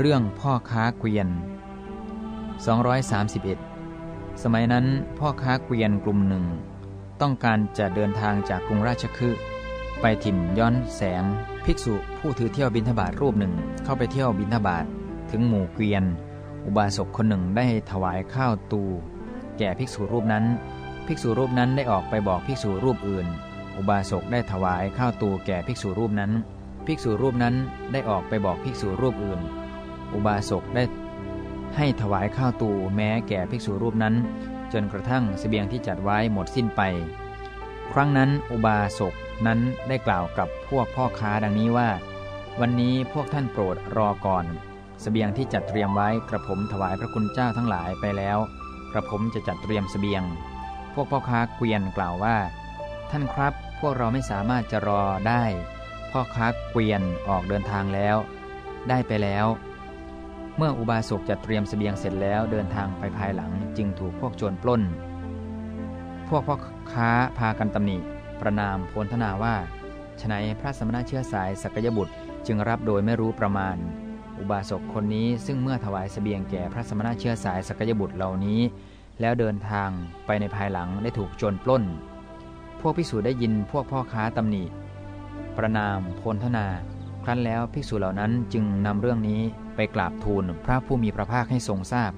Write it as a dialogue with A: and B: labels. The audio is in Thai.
A: เรื่องพ่อค้าเกวียน 231 สมัยนั้นพ่อค้าเกวียนกลุ่มหนึ่ง ต้องการจะเดินทางจากกรุงราชคฤห์ไปถิ่นย้อนแสง ภิกษุผู้ถือเที่ยวบินทบาทรูปหนึ่งเข้าไปเที่ยวบินทบาทถึงหมู่เกวียน อุบาสกคนหนึ่งได้ถวายข้าวตู แก่ภิกษุรูปนั้น ภิกษุรูปนั้นได้ออกไปบอกภิกษุรูปอื่น อุบาสกได้ถวายข้าวตูแก่ภิกษุรูปนั้น ภิกษุรูปนั้นได้ออกไปบอกภิกษุรูปอื่น อุบาสกได้ให้ถวายข้าวตูแม้แก่ภิกษุรูปนั้น จนกระทั่งสเสบียงที่จัดไว้หมดสิ้นไป ครั้งนั้นอุบาสกนั้นได้กล่าวกับพวกพ่อค้าดังนี้ว่า วันนี้พวกท่านโปรดรอก่อนสเสบียงที่จัดเตรียมไว้กระผมถวายพระคุณเจ้าทั้งหลายไปแล้ว กระผมจะจัดเตรียมสเสบียง พวกพ่อค้าเกวียนกล่าวว่า ท่านครับพวกเราไม่สามารถจะรอได้ พ่อค้าเกวียนออกเดินทางแล้ว ได้ไปแล้ว เมื่ออุบาสกจัดเตรียมสเสบียงเสร็จแล้วเดินทางไปภายหลังจึงถูกพวกโจรปล้น พวกพ่อค้าพากันตำหนิ ประนามโพลธนาว่าฉนัยพระสมณะเชื้อสายสักยบุตรจึงรับโดยไม่รู้ประมาณ อุบาสกคนนี้ซึ่งเมื่อถวายสเสบียงแก่พระสมณะเชื้อสายสักยบุตรเหล่านี้ แล้วเดินทางไปในภายหลังได้ถูกโจรปล้น พวกภิกษุได้ยินพวกพ่อค้าตำหนิ ประนามโพลธนา ครั้นแล้วภิกษุเหล่านั้นจึงนำเรื่องนี้ไปกราบทูลพระผู้มีพระภาคให้ทรงทราบ